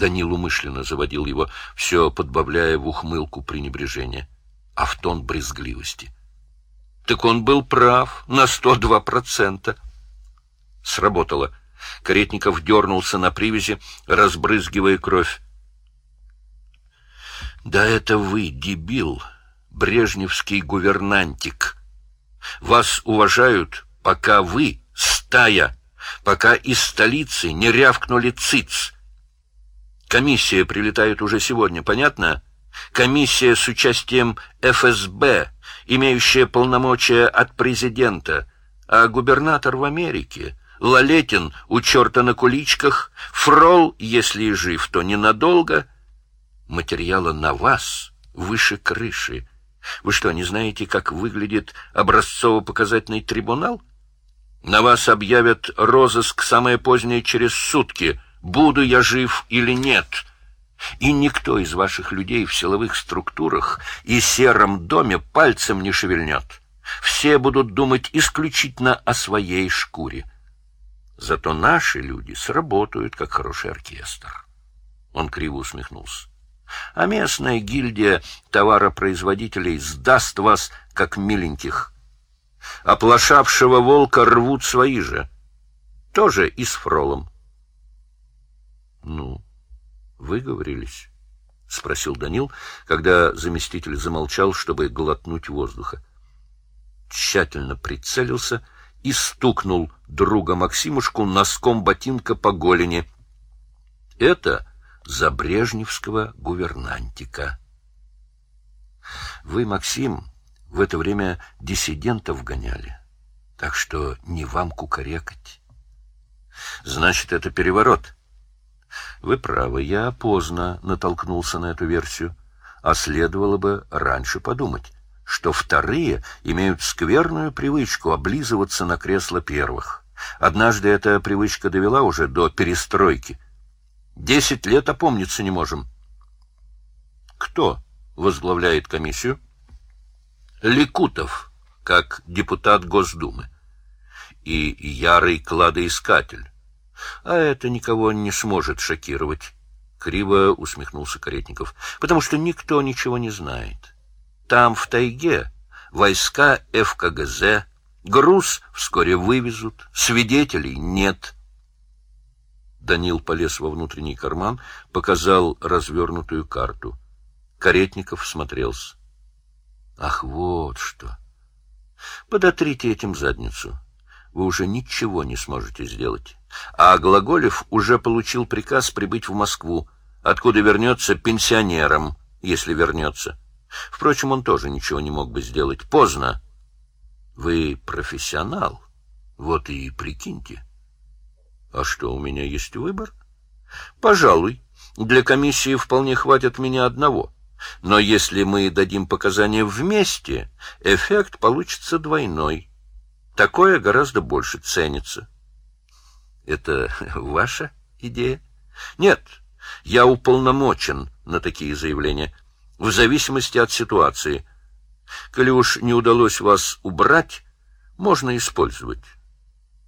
Данил умышленно заводил его, все подбавляя в ухмылку пренебрежения, а в тон брезгливости. Так он был прав на сто два процента. Сработало. Каретников дернулся на привязи, разбрызгивая кровь. «Да это вы, дебил, брежневский гувернантик. Вас уважают, пока вы — стая, пока из столицы не рявкнули циц. Комиссия прилетает уже сегодня, понятно? Комиссия с участием ФСБ, имеющая полномочия от президента, а губернатор в Америке — Лалетин у черта на куличках, Фрол, если и жив, то ненадолго. Материала на вас выше крыши. Вы что, не знаете, как выглядит образцово-показательный трибунал? На вас объявят розыск самое позднее через сутки, буду я жив или нет. И никто из ваших людей в силовых структурах и сером доме пальцем не шевельнет. Все будут думать исключительно о своей шкуре. Зато наши люди сработают, как хороший оркестр. Он криво усмехнулся. А местная гильдия товаропроизводителей сдаст вас, как миленьких. Оплошавшего волка рвут свои же. Тоже и с фролом. — Ну, выговорились? — спросил Данил, когда заместитель замолчал, чтобы глотнуть воздуха. Тщательно прицелился — и стукнул друга Максимушку носком ботинка по голени. Это за брежневского гувернантика. Вы, Максим, в это время диссидентов гоняли, так что не вам кукарекать. Значит, это переворот. Вы правы, я поздно натолкнулся на эту версию, а следовало бы раньше подумать что вторые имеют скверную привычку облизываться на кресло первых. Однажды эта привычка довела уже до перестройки. Десять лет опомниться не можем. Кто возглавляет комиссию? Ликутов, как депутат Госдумы. И ярый кладоискатель. А это никого не сможет шокировать. Криво усмехнулся Каретников. Потому что никто ничего не знает. Там, в тайге, войска ФКГЗ, груз вскоре вывезут, свидетелей нет. Данил полез во внутренний карман, показал развернутую карту. Каретников смотрелся. Ах, вот что! Подотрите этим задницу. Вы уже ничего не сможете сделать. А Глаголев уже получил приказ прибыть в Москву, откуда вернется пенсионером, если вернется. Впрочем, он тоже ничего не мог бы сделать. Поздно. Вы профессионал. Вот и прикиньте. А что, у меня есть выбор? Пожалуй. Для комиссии вполне хватит меня одного. Но если мы дадим показания вместе, эффект получится двойной. Такое гораздо больше ценится. Это ваша идея? Нет, я уполномочен на такие заявления в зависимости от ситуации. Коли уж не удалось вас убрать, можно использовать.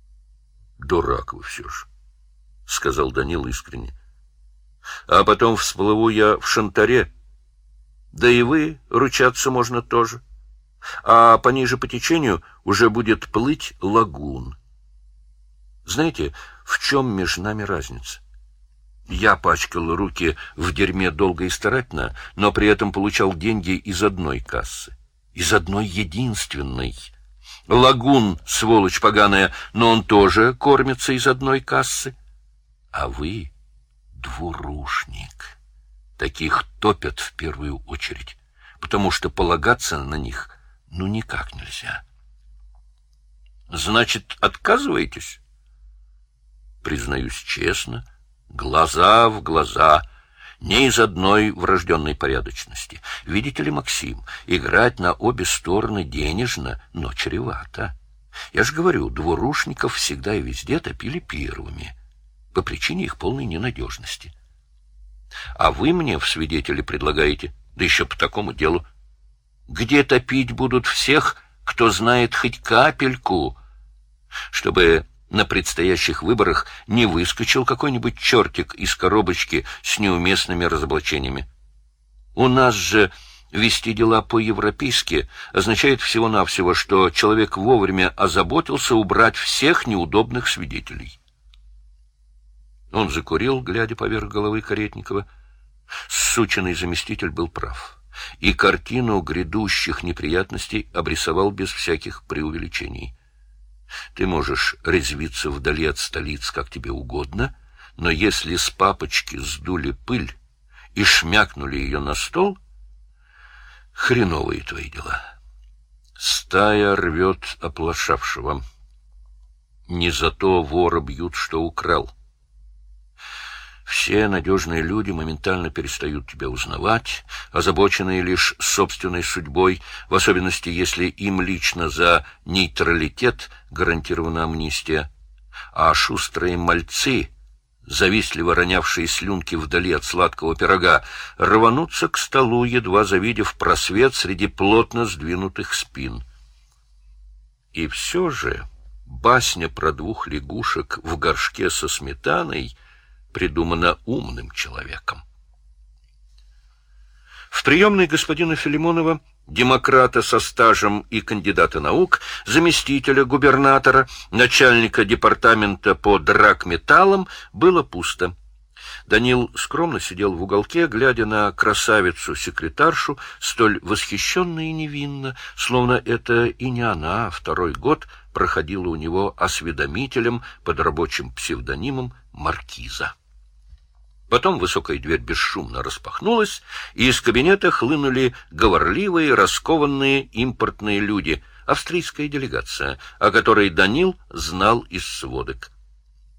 — Дурак вы все же, — сказал Данил искренне. — А потом всплыву я в шантаре. Да и вы ручаться можно тоже. А пониже по течению уже будет плыть лагун. Знаете, в чем между нами разница? Я пачкал руки в дерьме долго и старательно, но при этом получал деньги из одной кассы. Из одной единственной. Лагун, сволочь поганая, но он тоже кормится из одной кассы. А вы — двурушник. Таких топят в первую очередь, потому что полагаться на них ну никак нельзя. Значит, отказываетесь? Признаюсь честно — глаза в глаза, не из одной врожденной порядочности. Видите ли, Максим, играть на обе стороны денежно, но чревато. Я же говорю, двурушников всегда и везде топили первыми, по причине их полной ненадежности. А вы мне в свидетели предлагаете, да еще по такому делу. Где топить будут всех, кто знает хоть капельку, чтобы на предстоящих выборах не выскочил какой-нибудь чертик из коробочки с неуместными разоблачениями. У нас же вести дела по-европейски означает всего-навсего, что человек вовремя озаботился убрать всех неудобных свидетелей. Он закурил, глядя поверх головы Каретникова. Сученный заместитель был прав, и картину грядущих неприятностей обрисовал без всяких преувеличений. Ты можешь резвиться вдали от столиц, как тебе угодно, но если с папочки сдули пыль и шмякнули ее на стол, хреновые твои дела. Стая рвет оплошавшего. Не за то вора бьют, что украл. Все надежные люди моментально перестают тебя узнавать, озабоченные лишь собственной судьбой, в особенности, если им лично за нейтралитет гарантирована амнистия. А шустрые мальцы, завистливо ронявшие слюнки вдали от сладкого пирога, рванутся к столу, едва завидев просвет среди плотно сдвинутых спин. И все же басня про двух лягушек в горшке со сметаной — придумано умным человеком. В приемной господина Филимонова, демократа со стажем и кандидата наук, заместителя губернатора, начальника департамента по драгметаллам, было пусто. Данил скромно сидел в уголке, глядя на красавицу-секретаршу, столь восхищенно и невинно, словно это и не она, а второй год проходила у него осведомителем под рабочим псевдонимом «Маркиза». Потом высокая дверь бесшумно распахнулась, и из кабинета хлынули говорливые, раскованные импортные люди, австрийская делегация, о которой Данил знал из сводок.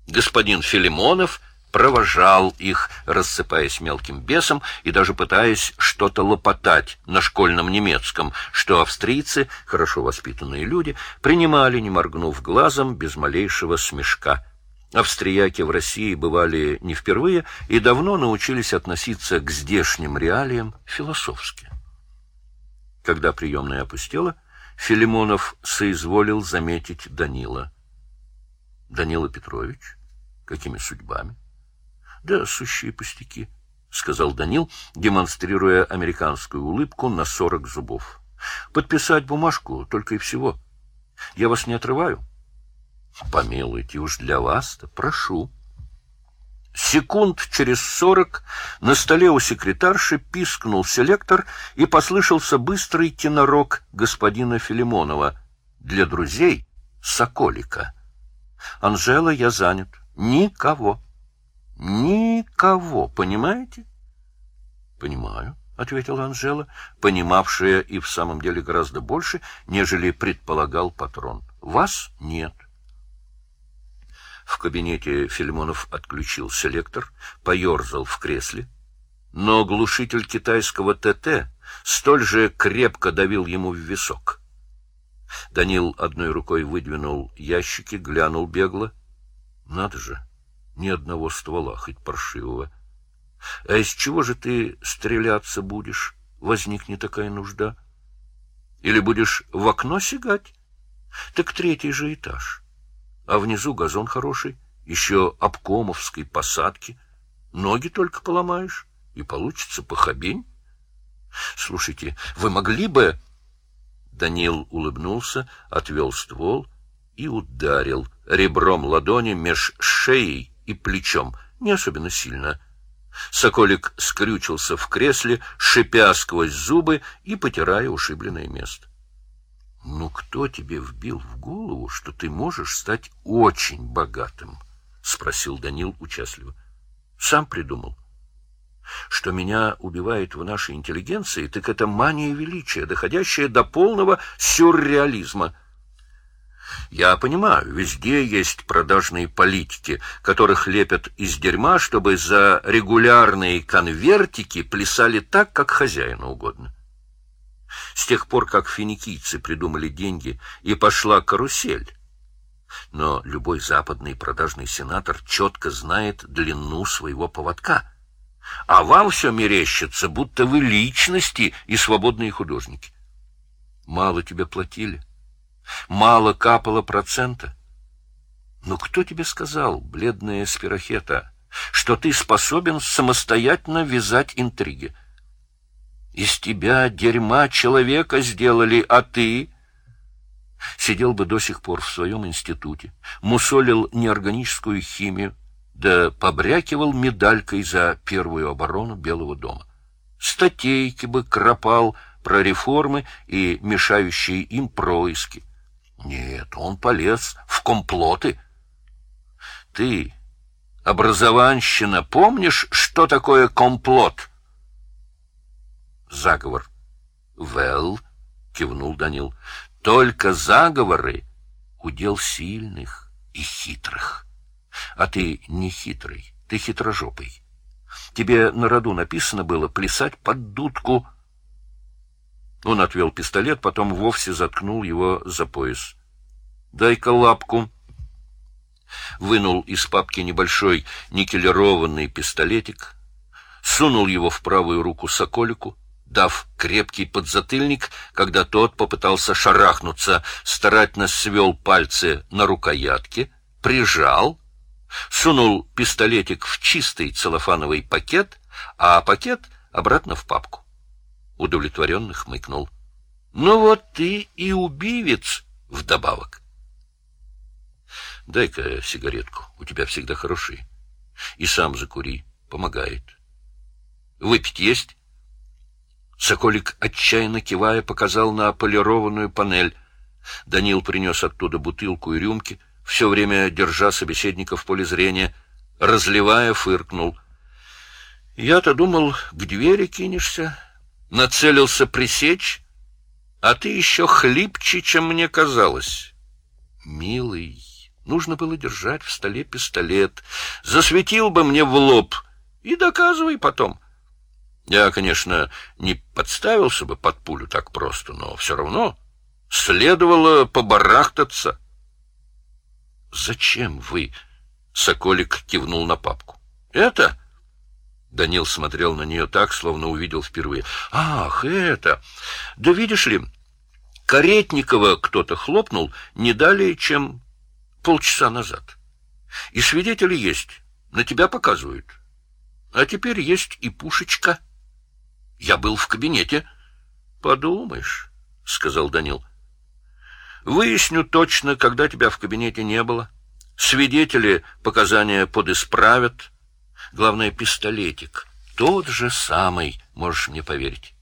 Господин Филимонов провожал их, рассыпаясь мелким бесом и даже пытаясь что-то лопотать на школьном немецком, что австрийцы, хорошо воспитанные люди, принимали, не моргнув глазом, без малейшего смешка. Австрияки в России бывали не впервые и давно научились относиться к здешним реалиям философски. Когда приемная опустела, Филимонов соизволил заметить Данила. — Данила Петрович? Какими судьбами? — Да, сущие пустяки, — сказал Данил, демонстрируя американскую улыбку на сорок зубов. — Подписать бумажку только и всего. Я вас не отрываю? — Помилуйте, уж для вас-то, прошу. Секунд через сорок на столе у секретарши пискнул селектор и послышался быстрый тенорок господина Филимонова. Для друзей — Соколика. «Анжела, я занят. Никого. Никого, понимаете?» «Понимаю», — ответила Анжела, понимавшая и в самом деле гораздо больше, нежели предполагал патрон. «Вас нет». В кабинете Филимонов отключил селектор, поерзал в кресле. Но глушитель китайского ТТ столь же крепко давил ему в висок. Данил одной рукой выдвинул ящики, глянул бегло. Надо же, ни одного ствола, хоть паршивого. А из чего же ты стреляться будешь? Возникнет такая нужда. Или будешь в окно сигать? Так третий же этаж а внизу газон хороший, еще обкомовской посадки. Ноги только поломаешь, и получится похабень. Слушайте, вы могли бы... Данил улыбнулся, отвел ствол и ударил ребром ладони меж шеей и плечом, не особенно сильно. Соколик скрючился в кресле, шипя сквозь зубы и потирая ушибленное место. Ну, кто тебе вбил в голову, что ты можешь стать очень богатым? — спросил Данил участливо. — Сам придумал. Что меня убивает в нашей интеллигенции, так это мания величия, доходящая до полного сюрреализма. Я понимаю, везде есть продажные политики, которых лепят из дерьма, чтобы за регулярные конвертики плясали так, как хозяину угодно. С тех пор, как финикийцы придумали деньги, и пошла карусель. Но любой западный продажный сенатор четко знает длину своего поводка. А вам все мерещится, будто вы личности и свободные художники. Мало тебе платили, мало капало процента. Ну кто тебе сказал, бледная спирохета, что ты способен самостоятельно вязать интриги? Из тебя дерьма человека сделали, а ты... Сидел бы до сих пор в своем институте, мусолил неорганическую химию, да побрякивал медалькой за первую оборону Белого дома. Статейки бы кропал про реформы и мешающие им происки. Нет, он полез в комплоты. Ты, образованщина, помнишь, что такое комплот? Заговор. Вел, кивнул Данил, только заговоры удел сильных и хитрых. А ты не хитрый, ты хитрожопый. Тебе на роду написано было плясать под дудку. Он отвел пистолет, потом вовсе заткнул его за пояс. «Дай-ка лапку». Вынул из папки небольшой никелированный пистолетик, сунул его в правую руку Соколику, дав крепкий подзатыльник, когда тот попытался шарахнуться, старательно свел пальцы на рукоятке, прижал — сунул пистолетик в чистый целлофановый пакет, а пакет обратно в папку. Удовлетворенно хмыкнул. — Ну вот ты и убивец вдобавок. — Дай-ка сигаретку, у тебя всегда хорошие. И сам закури, помогает. — Выпить есть? Соколик, отчаянно кивая, показал на полированную панель. Данил принес оттуда бутылку и рюмки — все время держа собеседника в поле зрения, разливая, фыркнул. Я-то думал, к двери кинешься, нацелился пресечь, а ты еще хлипче, чем мне казалось. Милый, нужно было держать в столе пистолет. Засветил бы мне в лоб и доказывай потом. Я, конечно, не подставился бы под пулю так просто, но все равно следовало побарахтаться. «Зачем вы?» — Соколик кивнул на папку. «Это?» Данил смотрел на нее так, словно увидел впервые. «Ах, это! Да видишь ли, Каретникова кто-то хлопнул не далее, чем полчаса назад. И свидетели есть, на тебя показывают. А теперь есть и пушечка. Я был в кабинете. Подумаешь, — сказал Данил. Выясню точно, когда тебя в кабинете не было. Свидетели показания подисправят. Главное, пистолетик. Тот же самый, можешь мне поверить.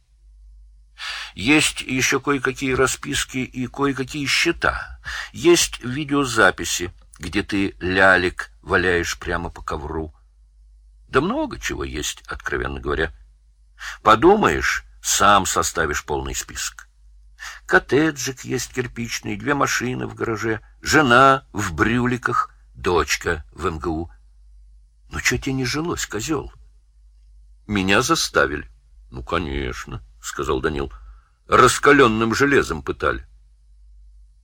Есть еще кое-какие расписки и кое-какие счета. Есть видеозаписи, где ты лялик валяешь прямо по ковру. Да много чего есть, откровенно говоря. Подумаешь, сам составишь полный список. Коттеджик есть кирпичный, две машины в гараже, жена в брюликах, дочка в МГУ. Ну, что тебе не жилось, козел? Меня заставили. Ну, конечно, — сказал Данил. Раскаленным железом пытали.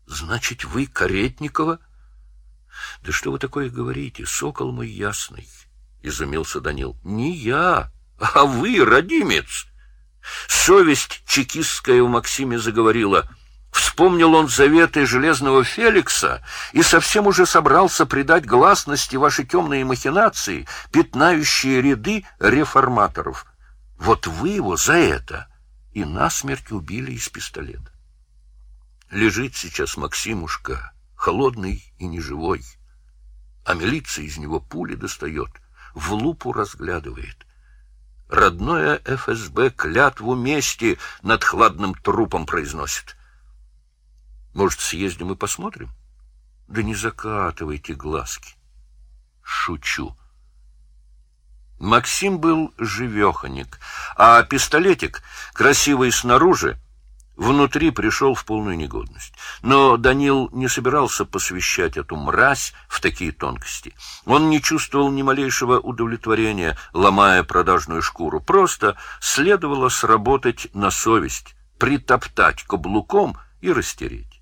Значит, вы Каретникова? Да что вы такое говорите, сокол мой ясный? — изумился Данил. Не я, а вы, родимец. Совесть чекистская у Максиме заговорила. Вспомнил он заветы Железного Феликса и совсем уже собрался придать гласности ваши темные махинации, пятнающие ряды реформаторов. Вот вы его за это и насмерть убили из пистолета. Лежит сейчас Максимушка, холодный и неживой, а милиция из него пули достает, в лупу разглядывает родное ФСБ клятву мести над хладным трупом произносит. Может, съездим и посмотрим? Да не закатывайте глазки. Шучу. Максим был живеханик, а пистолетик, красивый снаружи, внутри пришел в полную негодность. Но Данил не собирался посвящать эту мразь в такие тонкости. Он не чувствовал ни малейшего удовлетворения, ломая продажную шкуру. Просто следовало сработать на совесть, притоптать каблуком и растереть.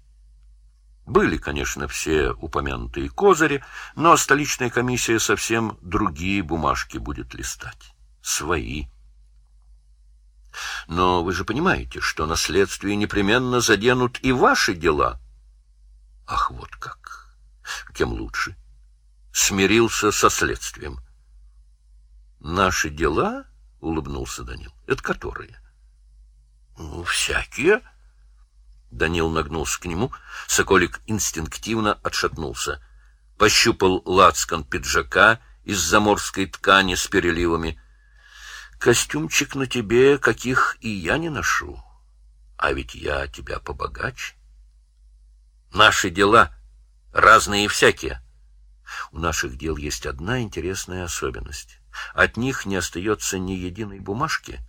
Были, конечно, все упомянутые козыри, но столичная комиссия совсем другие бумажки будет листать. Свои. Но вы же понимаете, что на непременно заденут и ваши дела. Ах, вот как! Тем лучше. смирился со следствием. «Наши дела?» — улыбнулся Данил. «Это которые?» «Ну, всякие». Данил нагнулся к нему. Соколик инстинктивно отшатнулся. Пощупал лацкан пиджака из заморской ткани с переливами. «Костюмчик на тебе, каких и я не ношу. А ведь я тебя побогаче. Наши дела разные и всякие. У наших дел есть одна интересная особенность. От них не остается ни единой бумажки,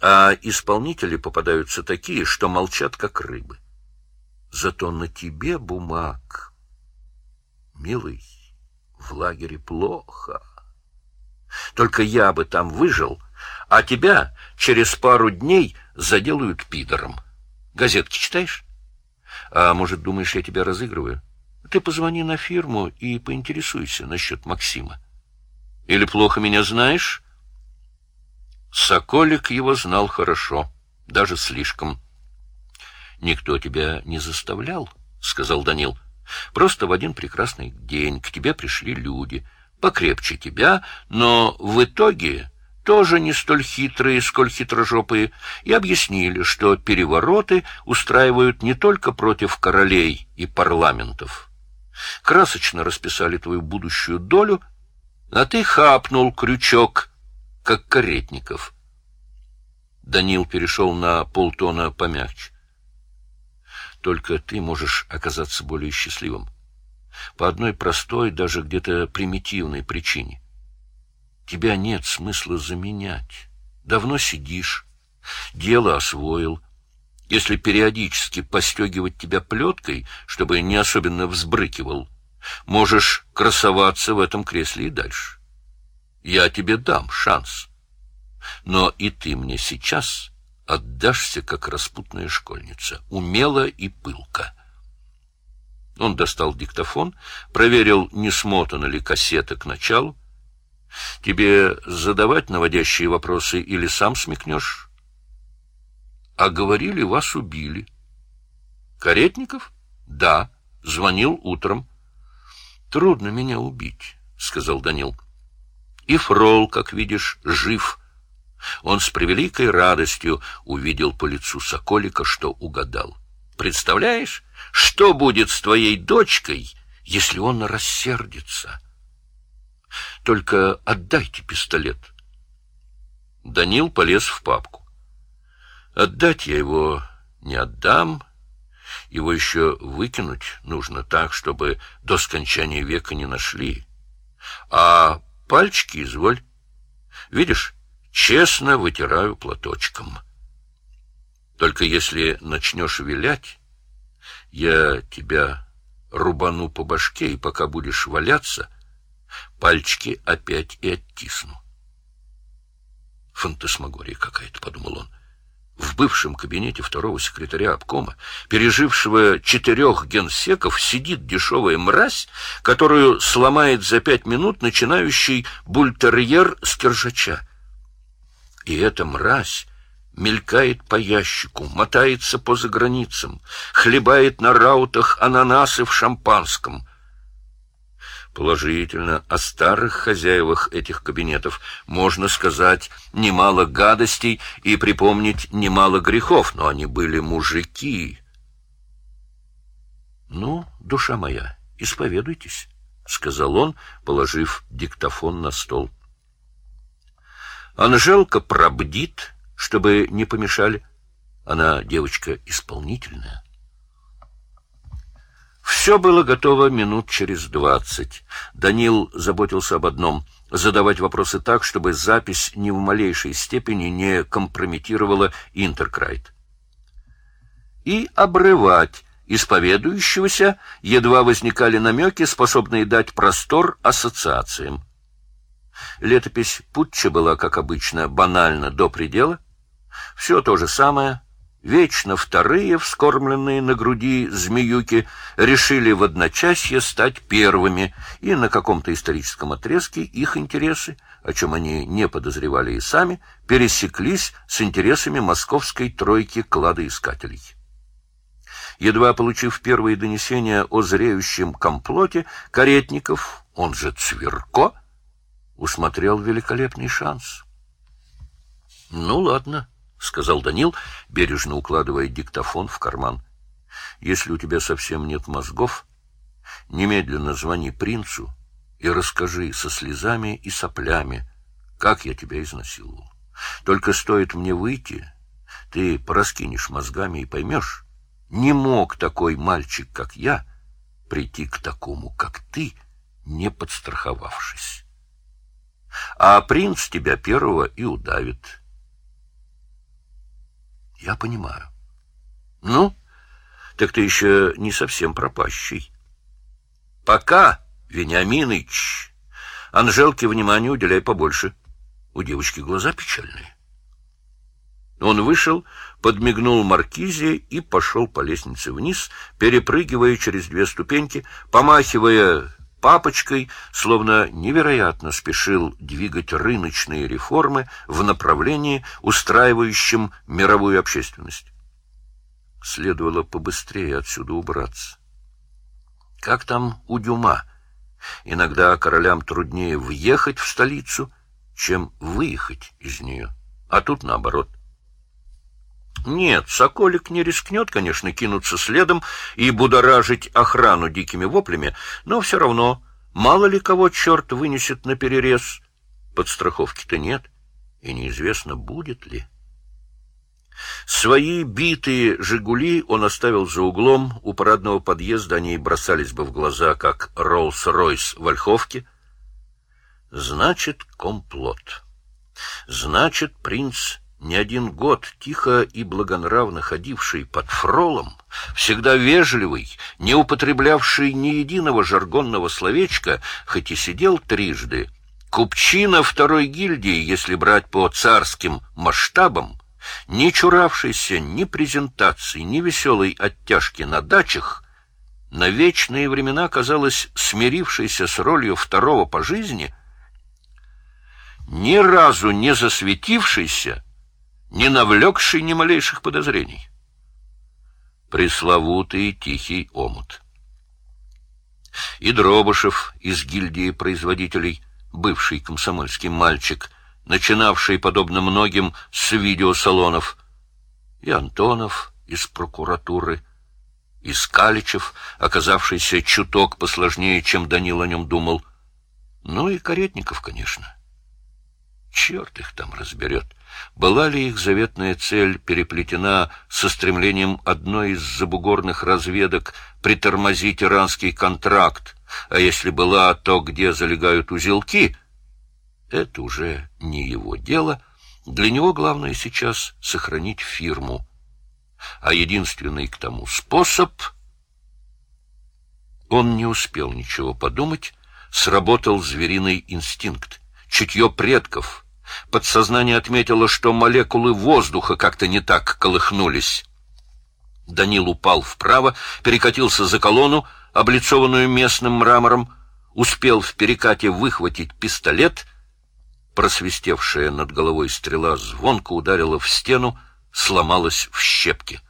а исполнители попадаются такие, что молчат, как рыбы. Зато на тебе бумаг, милый, в лагере плохо. Только я бы там выжил, а тебя через пару дней заделают пидором. Газетки читаешь? А может, думаешь, я тебя разыгрываю? Ты позвони на фирму и поинтересуйся насчет Максима. Или плохо меня знаешь? Соколик его знал хорошо, даже слишком. Никто тебя не заставлял, сказал Данил. Просто в один прекрасный день к тебе пришли люди, покрепче тебя, но в итоге тоже не столь хитрые, сколь хитрожопые, и объяснили, что перевороты устраивают не только против королей и парламентов. Красочно расписали твою будущую долю, а ты хапнул крючок, как Каретников. Данил перешел на полтона помягче. Только ты можешь оказаться более счастливым. По одной простой, даже где-то примитивной причине. Тебя нет смысла заменять. Давно сидишь, дело освоил. Если периодически постегивать тебя плеткой, чтобы не особенно взбрыкивал, можешь красоваться в этом кресле и дальше. Я тебе дам шанс. Но и ты мне сейчас отдашься, как распутная школьница, умело и пылко. Он достал диктофон, проверил, не смотана ли кассета к началу, Тебе задавать наводящие вопросы или сам смекнешь? А говорили, вас убили. Каретников? Да, звонил утром. Трудно меня убить, сказал Данил. И Фрол, как видишь, жив. Он с превеликой радостью увидел по лицу Соколика, что угадал. Представляешь, что будет с твоей дочкой, если он рассердится? — только отдайте пистолет. Данил полез в папку. Отдать я его не отдам. Его еще выкинуть нужно так, чтобы до скончания века не нашли. А пальчики изволь. Видишь, честно вытираю платочком. Только если начнешь вилять, я тебя рубану по башке, и пока будешь валяться — пальчики опять и оттисну. Фантасмагория какая-то, — подумал он. В бывшем кабинете второго секретаря обкома, пережившего четырех генсеков, сидит дешевая мразь, которую сломает за пять минут начинающий бультерьер с киржача. И эта мразь мелькает по ящику, мотается по заграницам, хлебает на раутах ананасы в шампанском — Положительно, о старых хозяевах этих кабинетов можно сказать немало гадостей и припомнить немало грехов, но они были мужики. «Ну, душа моя, исповедуйтесь», — сказал он, положив диктофон на стол. Анжелка пробдит, чтобы не помешали. Она девочка исполнительная. Все было готово минут через двадцать. Данил заботился об одном — задавать вопросы так, чтобы запись ни в малейшей степени не компрометировала Интеркрайт. И обрывать исповедующегося едва возникали намеки, способные дать простор ассоциациям. Летопись Путча была, как обычно, банальна до предела. Все то же самое — Вечно вторые, вскормленные на груди змеюки, решили в одночасье стать первыми, и на каком-то историческом отрезке их интересы, о чем они не подозревали и сами, пересеклись с интересами московской тройки кладоискателей. Едва получив первые донесения о зреющем комплоте, Каретников, он же Цверко, усмотрел великолепный шанс. — Ну, ладно, — сказал Данил, бережно укладывая диктофон в карман. — Если у тебя совсем нет мозгов, немедленно звони принцу и расскажи со слезами и соплями, как я тебя изнасиловал. Только стоит мне выйти, ты пораскинешь мозгами и поймешь, не мог такой мальчик, как я, прийти к такому, как ты, не подстраховавшись. А принц тебя первого и удавит. Я понимаю. Ну, так ты еще не совсем пропащий. Пока, Вениаминыч, Анжелке внимания уделяй побольше. У девочки глаза печальные. Он вышел, подмигнул Маркизе и пошел по лестнице вниз, перепрыгивая через две ступеньки, помахивая папочкой, словно невероятно спешил двигать рыночные реформы в направлении, устраивающем мировую общественность. Следовало побыстрее отсюда убраться. Как там у Дюма? Иногда королям труднее въехать в столицу, чем выехать из нее. А тут наоборот. Нет, Соколик не рискнет, конечно, кинуться следом и будоражить охрану дикими воплями, но все равно, мало ли кого черт вынесет на перерез. Подстраховки-то нет, и неизвестно, будет ли. Свои битые «Жигули» он оставил за углом у парадного подъезда, они бросались бы в глаза, как Роллс-Ройс в Ольховке. Значит, комплот. Значит, принц не один год тихо и благонравно ходивший под фролом, всегда вежливый, не употреблявший ни единого жаргонного словечка, хоть и сидел трижды, купчина второй гильдии, если брать по царским масштабам, не чуравшийся ни презентаций, ни веселой оттяжки на дачах, на вечные времена, казалось, смирившийся с ролью второго по жизни, ни разу не засветившийся, не навлекший ни малейших подозрений. Пресловутый тихий омут. И Дробышев из гильдии производителей, бывший комсомольский мальчик, начинавший, подобно многим, с видеосалонов, и Антонов из прокуратуры, и Скаличев, оказавшийся чуток посложнее, чем Данил о нем думал, ну и Каретников, конечно. Черт их там разберет. Была ли их заветная цель переплетена со стремлением одной из забугорных разведок притормозить иранский контракт, а если была, то где залегают узелки? Это уже не его дело. Для него главное сейчас сохранить фирму. А единственный к тому способ... Он не успел ничего подумать, сработал звериный инстинкт, чутье предков — Подсознание отметило, что молекулы воздуха как-то не так колыхнулись. Данил упал вправо, перекатился за колонну, облицованную местным мрамором, успел в перекате выхватить пистолет. Просвистевшая над головой стрела звонко ударила в стену, сломалась в щепки.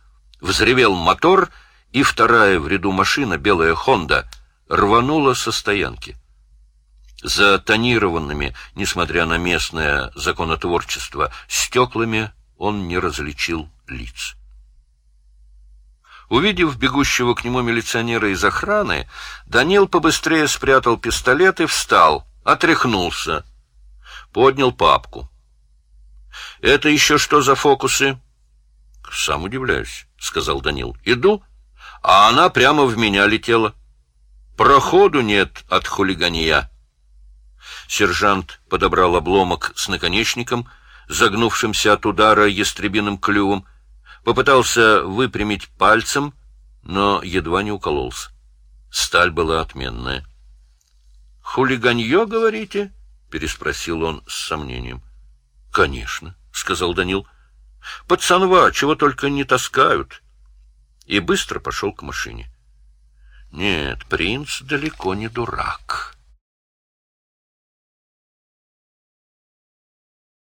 Взревел мотор, и вторая в ряду машина, белая «Хонда», рванула со стоянки. За тонированными, несмотря на местное законотворчество, стеклами он не различил лиц. Увидев бегущего к нему милиционера из охраны, Данил побыстрее спрятал пистолет и встал, отряхнулся, поднял папку. — Это еще что за фокусы? — Сам удивляюсь, — сказал Данил. — Иду, а она прямо в меня летела. Проходу нет от хулигания. Сержант подобрал обломок с наконечником, загнувшимся от удара ястребиным клювом, попытался выпрямить пальцем, но едва не укололся. Сталь была отменная. — Хулиганье, говорите? — переспросил он с сомнением. — Конечно, — сказал Данил. — Пацанва, чего только не таскают. И быстро пошел к машине. Нет, принц далеко не дурак.